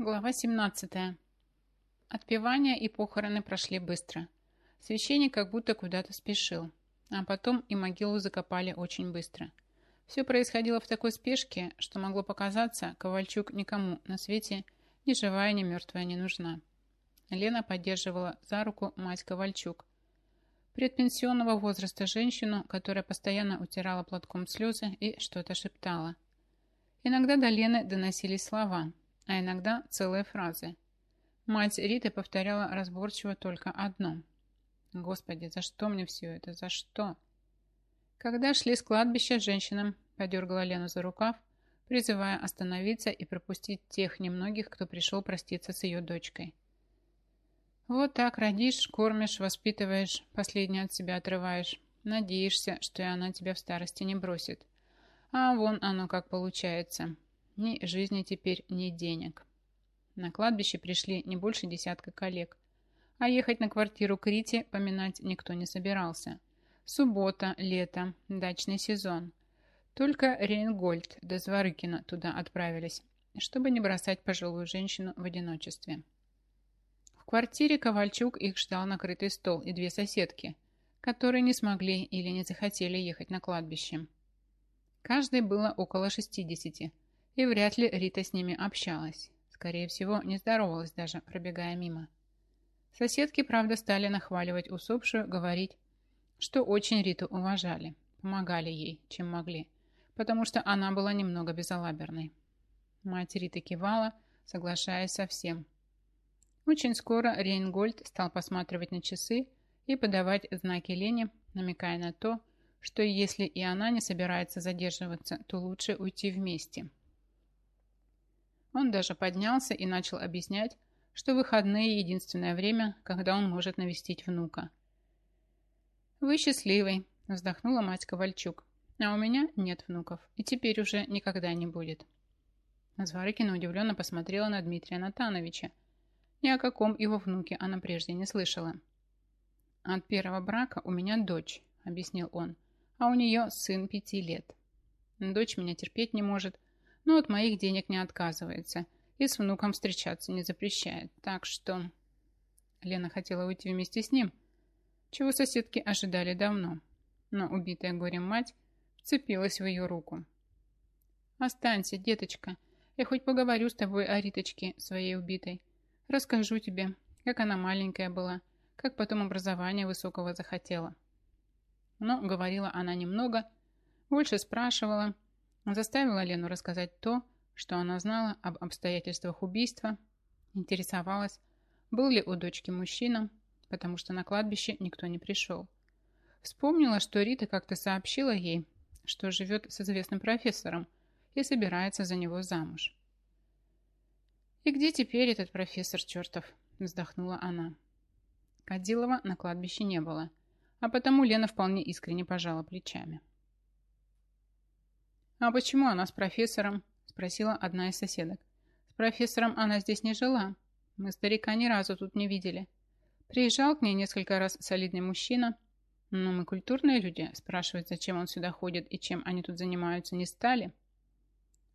Глава 17. Отпевание и похороны прошли быстро. Священник как будто куда-то спешил, а потом и могилу закопали очень быстро. Все происходило в такой спешке, что могло показаться, Ковальчук никому на свете ни живая, ни мертвая не нужна. Лена поддерживала за руку мать Ковальчук. Предпенсионного возраста женщину, которая постоянно утирала платком слезы и что-то шептала. Иногда до Лены доносились слова – а иногда целые фразы. Мать Риты повторяла разборчиво только одно. «Господи, за что мне все это? За что?» Когда шли с кладбища, женщинам подергала Лену за рукав, призывая остановиться и пропустить тех немногих, кто пришел проститься с ее дочкой. Вот так родишь, кормишь, воспитываешь, последнее от себя отрываешь, надеешься, что и она тебя в старости не бросит. А вон оно как получается. Ни жизни теперь, ни денег. На кладбище пришли не больше десятка коллег. А ехать на квартиру к Рите поминать никто не собирался. Суббота, лето, дачный сезон. Только Рейнгольд да Зворыкина туда отправились, чтобы не бросать пожилую женщину в одиночестве. В квартире Ковальчук их ждал накрытый стол и две соседки, которые не смогли или не захотели ехать на кладбище. Каждой было около шестидесяти и вряд ли Рита с ними общалась. Скорее всего, не здоровалась даже, пробегая мимо. Соседки, правда, стали нахваливать усопшую, говорить, что очень Риту уважали, помогали ей, чем могли, потому что она была немного безалаберной. Мать Риты кивала, соглашаясь со всем. Очень скоро Рейнгольд стал посматривать на часы и подавать знаки Лене, намекая на то, что если и она не собирается задерживаться, то лучше уйти вместе – он даже поднялся и начал объяснять, что выходные – единственное время, когда он может навестить внука. «Вы счастливый», – вздохнула мать Ковальчук. «А у меня нет внуков, и теперь уже никогда не будет». Зворыкина удивленно посмотрела на Дмитрия Натановича. Ни о каком его внуке она прежде не слышала. «От первого брака у меня дочь», – объяснил он, – «а у нее сын пяти лет. Дочь меня терпеть не может, но от моих денег не отказывается и с внуком встречаться не запрещает. Так что... Лена хотела уйти вместе с ним, чего соседки ожидали давно, но убитая горем мать вцепилась в ее руку. «Останься, деточка, я хоть поговорю с тобой о Риточке, своей убитой. Расскажу тебе, как она маленькая была, как потом образование высокого захотела». Но говорила она немного, больше спрашивала, Заставила Лену рассказать то, что она знала об обстоятельствах убийства, интересовалась, был ли у дочки мужчина, потому что на кладбище никто не пришел. Вспомнила, что Рита как-то сообщила ей, что живет с известным профессором и собирается за него замуж. «И где теперь этот профессор чертов?» – вздохнула она. Кадилова на кладбище не было, а потому Лена вполне искренне пожала плечами. «А почему она с профессором?» – спросила одна из соседок. «С профессором она здесь не жила. Мы старика ни разу тут не видели. Приезжал к ней несколько раз солидный мужчина. Но мы культурные люди, спрашивать, зачем он сюда ходит и чем они тут занимаются, не стали».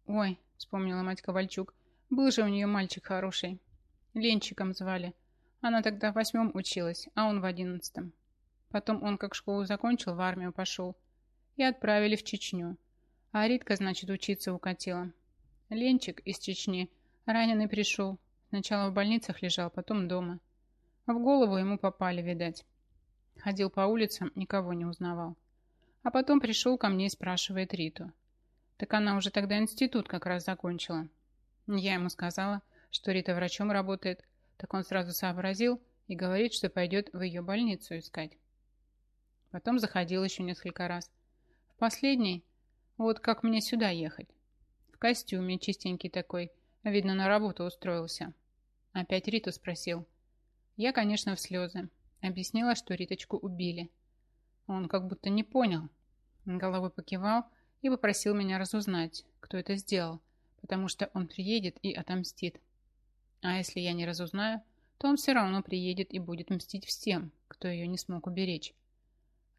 «Ой», – вспомнила мать Ковальчук, – «был же у нее мальчик хороший. Ленчиком звали. Она тогда в восьмом училась, а он в одиннадцатом. Потом он, как школу закончил, в армию пошел. И отправили в Чечню. А Ритка, значит, учиться укатила. Ленчик из Чечни раненый пришел. Сначала в больницах лежал, потом дома. В голову ему попали, видать. Ходил по улицам, никого не узнавал. А потом пришел ко мне и спрашивает Риту. Так она уже тогда институт как раз закончила. Я ему сказала, что Рита врачом работает, так он сразу сообразил и говорит, что пойдет в ее больницу искать. Потом заходил еще несколько раз. В последний вот как мне сюда ехать? В костюме чистенький такой. Видно, на работу устроился. Опять Риту спросил. Я, конечно, в слезы. Объяснила, что Риточку убили. Он как будто не понял. Головой покивал и попросил меня разузнать, кто это сделал, потому что он приедет и отомстит. А если я не разузнаю, то он все равно приедет и будет мстить всем, кто ее не смог уберечь.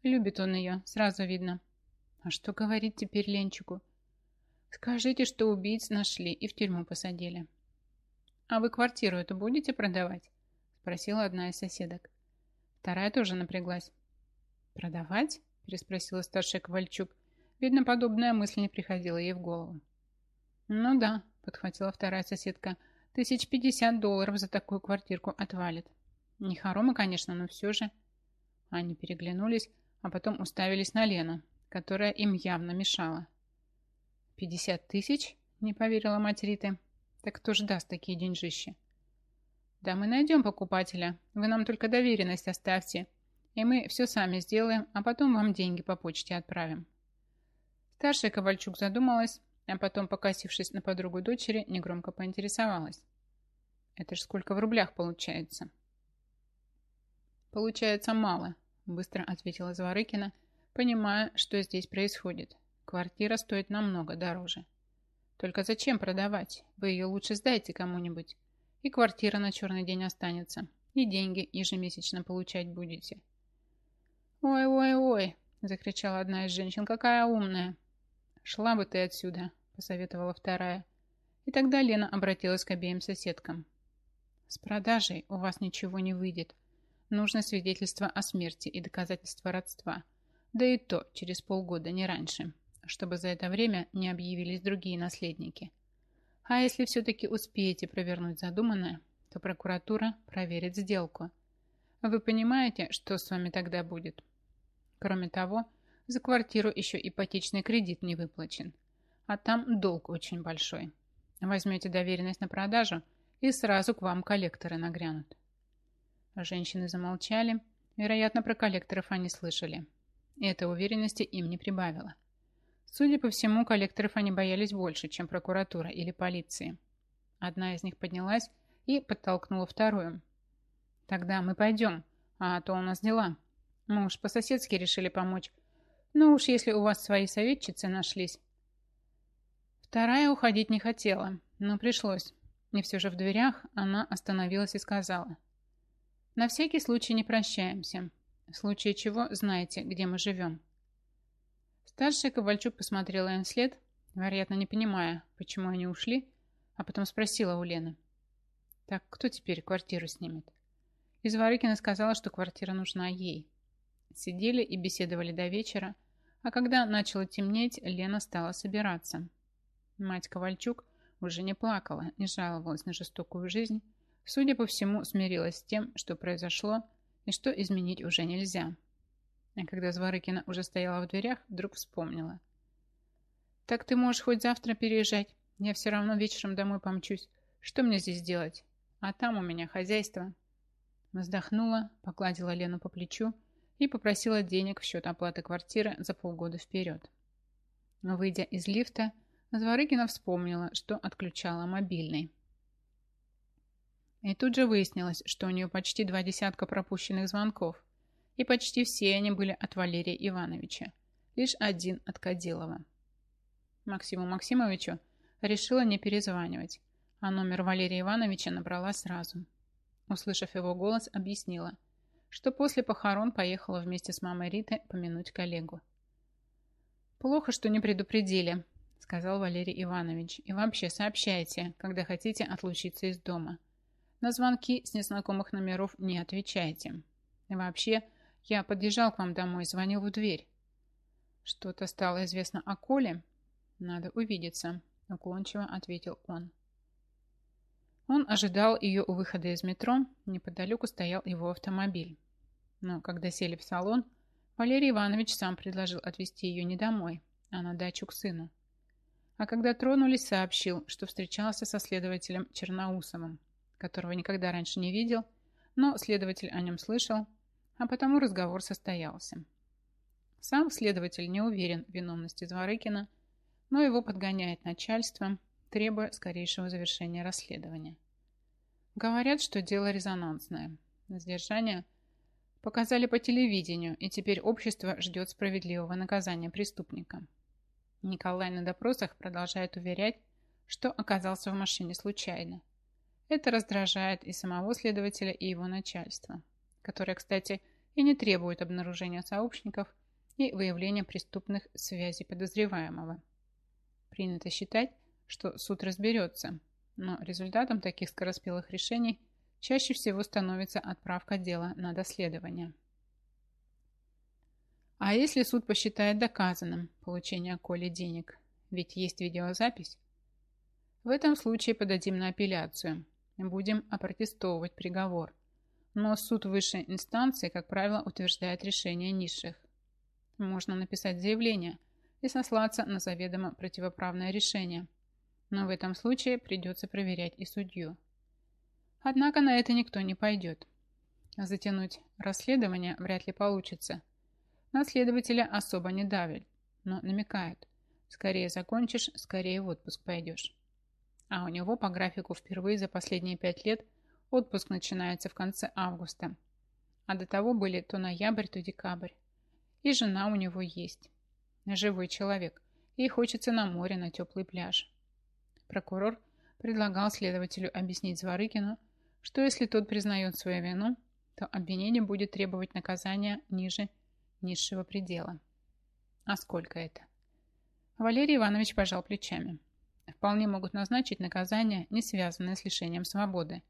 Любит он ее, сразу видно. А что говорить теперь Ленчику? Скажите, что убийц нашли и в тюрьму посадили. «А вы квартиру эту будете продавать?» Спросила одна из соседок. Вторая тоже напряглась. «Продавать?» Переспросила старшая Ковальчук. Видно, подобная мысль не приходила ей в голову. «Ну да», подхватила вторая соседка. «Тысяч пятьдесят долларов за такую квартирку отвалит. Не хоромы, конечно, но все же...» Они переглянулись, а потом уставились на Лену, которая им явно мешала. «Пятьдесят тысяч?» – не поверила мать Риты. «Так кто же даст такие деньжищи?» «Да мы найдем покупателя. Вы нам только доверенность оставьте, и мы все сами сделаем, а потом вам деньги по почте отправим». Старшая Ковальчук задумалась, а потом, покосившись на подругу дочери, негромко поинтересовалась. «Это ж сколько в рублях получается?» «Получается мало», – быстро ответила Зворыкина, понимая, что здесь происходит. «Квартира стоит намного дороже». «Только зачем продавать? Вы ее лучше сдайте кому-нибудь. И квартира на черный день останется, и деньги ежемесячно получать будете». «Ой-ой-ой!» – закричала одна из женщин. «Какая умная!» «Шла бы ты отсюда!» – посоветовала вторая. И тогда Лена обратилась к обеим соседкам. «С продажей у вас ничего не выйдет. Нужно свидетельство о смерти и доказательство родства. Да и то через полгода, не раньше, чтобы за это время не объявились другие наследники. А если все-таки успеете провернуть задуманное, то прокуратура проверит сделку. Вы понимаете, что с вами тогда будет? Кроме того, за квартиру еще ипотечный кредит не выплачен. А там долг очень большой. Возьмете доверенность на продажу, и сразу к вам коллекторы нагрянут. Женщины замолчали. Вероятно, про коллекторов они слышали. И уверенности им не прибавило. Судя по всему, коллекторов они боялись больше, чем прокуратура или полиции. Одна из них поднялась и подтолкнула вторую. «Тогда мы пойдем, а то у нас дела. Мы уж по-соседски решили помочь. Ну уж если у вас свои советчицы нашлись». Вторая уходить не хотела, но пришлось. И все же в дверях она остановилась и сказала. На всякий случай не прощаемся. В случае чего знаете, где мы живем. Старшая Ковальчук посмотрела им вслед, вероятно, не понимая, почему они ушли, а потом спросила у Лены. Так, кто теперь квартиру снимет? Изворыкина сказала, что квартира нужна ей. Сидели и беседовали до вечера, а когда начало темнеть, Лена стала собираться. Мать Ковальчук уже не плакала, не жаловалась на жестокую жизнь, Судя по всему, смирилась с тем, что произошло, и что изменить уже нельзя. А когда Зворыкина уже стояла в дверях, вдруг вспомнила. «Так ты можешь хоть завтра переезжать. Я все равно вечером домой помчусь. Что мне здесь делать? А там у меня хозяйство». Вздохнула, погладила Лену по плечу и попросила денег в счет оплаты квартиры за полгода вперед. Но, выйдя из лифта, Зворыкина вспомнила, что отключала мобильный. И тут же выяснилось, что у нее почти два десятка пропущенных звонков, и почти все они были от Валерия Ивановича, лишь один от Кадилова. Максиму Максимовичу решила не перезванивать, а номер Валерия Ивановича набрала сразу. Услышав его голос, объяснила, что после похорон поехала вместе с мамой Риты помянуть коллегу. «Плохо, что не предупредили», — сказал Валерий Иванович. «И вообще сообщайте, когда хотите отлучиться из дома. На звонки с незнакомых номеров не отвечайте. И вообще, я подъезжал к вам домой, звонил в дверь. Что-то стало известно о Коле? Надо увидеться, уклончиво ответил он. Он ожидал ее у выхода из метро, неподалеку стоял его автомобиль. Но когда сели в салон, Валерий Иванович сам предложил отвезти ее не домой, а на дачу к сыну. А когда тронулись, сообщил, что встречался со следователем Черноусовым, которого никогда раньше не видел, но следователь о нем слышал, а потому разговор состоялся. Сам следователь не уверен в виновности Зворыкина, но его подгоняет начальство, требуя скорейшего завершения расследования. Говорят, что дело резонансное. Задержание показали по телевидению, и теперь общество ждет справедливого наказания преступника. Николай на допросах продолжает уверять, что оказался в машине случайно – это раздражает и самого следователя, и его начальство, которое, кстати, и не требует обнаружения сообщников и выявления преступных связей подозреваемого. Принято считать, что суд разберется, Но результатом таких скороспелых решений чаще всего становится отправка дела на доследование. А если суд посчитает доказанным получение Коли денег, ведь есть видеозапись? В этом случае подадим на апелляцию. Будем опротестовывать приговор. Но суд высшей инстанции, как правило, утверждает решение низших. Можно написать заявление и сослаться на заведомо противоправное решение. Но в этом случае придется проверять и судью. Однако на это никто не пойдет. Затянуть расследование вряд ли получится – на следователя особо не давят, но намекают. Скорее закончишь, скорее в отпуск пойдешь. А у него по графику впервые за последние пять лет отпуск начинается в конце августа. А до того были то ноябрь, то декабрь. И жена у него есть. Живой человек. Ей хочется на море, на теплый пляж. Прокурор предлагал следователю объяснить Зворыкину, что если тот признает свою вину, то обвинение будет требовать наказания ниже низшего предела. А сколько это? Валерий Иванович пожал плечами. Вполне могут назначить наказание, не связанное с лишением свободы.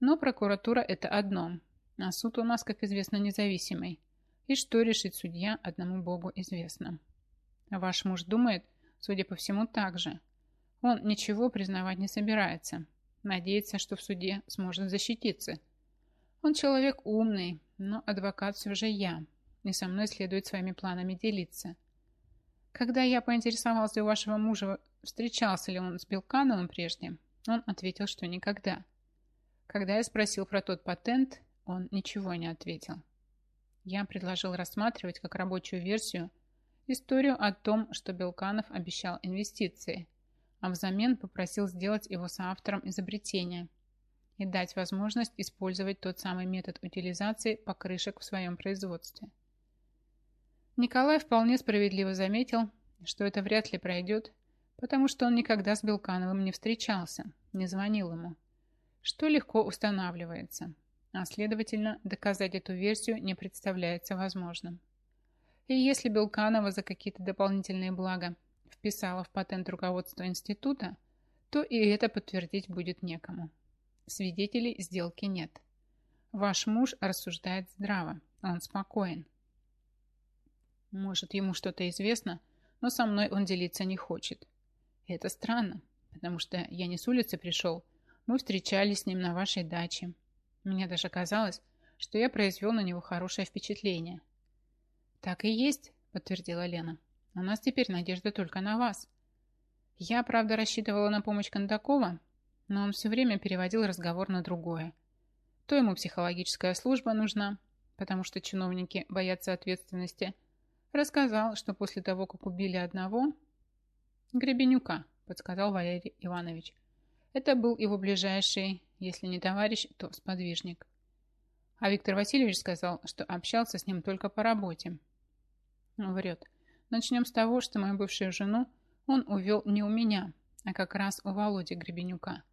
Но прокуратура – это одно, а суд у нас, как известно, независимый. И что решит судья, одному Богу известно. Ваш муж думает, судя по всему, так же. Он ничего признавать не собирается. Надеется, что в суде сможет защититься. Он человек умный, но адвокат все же я, и со мной следует своими планами делиться. Когда я поинтересовался у вашего мужа, встречался ли он с Белкановым прежде, он ответил, что никогда. Когда я спросил про тот патент, он ничего не ответил. Я предложил рассматривать как рабочую версию историю о том, что Белканов обещал инвестиции, а взамен попросил сделать его соавтором изобретения и дать возможность использовать тот самый метод утилизации покрышек в своем производстве. Николай вполне справедливо заметил, что это вряд ли пройдет, потому что он никогда с Белкановым не встречался, не звонил ему, что легко устанавливается, а следовательно, доказать эту версию не представляется возможным. И если Белканова за какие-то дополнительные блага вписала в патент руководства института, то и это подтвердить будет некому. Свидетелей сделки нет. Ваш муж рассуждает здраво, он спокоен. Может, ему что-то известно, но со мной он делиться не хочет. Это странно, потому что я не с улицы пришел. Мы встречались с ним на вашей даче. Мне даже казалось, что я произвел на него хорошее впечатление. «Так и есть», — подтвердила Лена. «У нас теперь надежда только на вас». Я, правда, рассчитывала на помощь Кондакова, но он все время переводил разговор на другое. То ему психологическая служба нужна, потому что чиновники боятся ответственности – Рассказал, что после того, как убили одного... Гребенюка, подсказал Валерий Иванович. Это был его ближайший, если не товарищ, то сподвижник. А Виктор Васильевич сказал, что общался с ним только по работе. Врет. Начнем с того, что мою бывшую жену он увел не у меня, а как раз у Володи Гребенюка.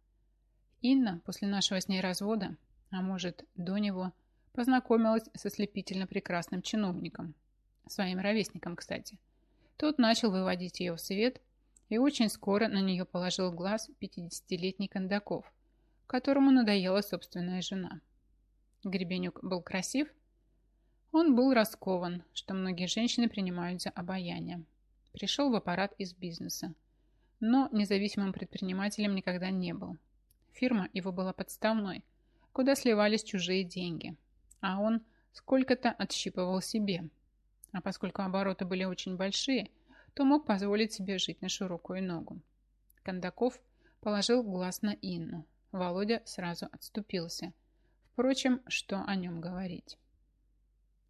Инна после нашего с ней развода, а может, до него, познакомилась со слепительно прекрасным чиновником – своим ровесником, кстати. Тот начал выводить ее в свет и очень скоро на нее положил глаз 50-летний Кондаков, которому надоела собственная жена. Гребенюк был красив, он был раскован, что многие женщины принимают за обаяние. Пришел в аппарат из бизнеса, но независимым предпринимателем никогда не был. Фирма его была подставной, куда сливались чужие деньги, а он сколько-то отщипывал себе – а поскольку обороты были очень большие, то мог позволить себе жить на широкую ногу. Кондаков положил глаз на Инну. Володя сразу отступился. Впрочем, что о нем говорить?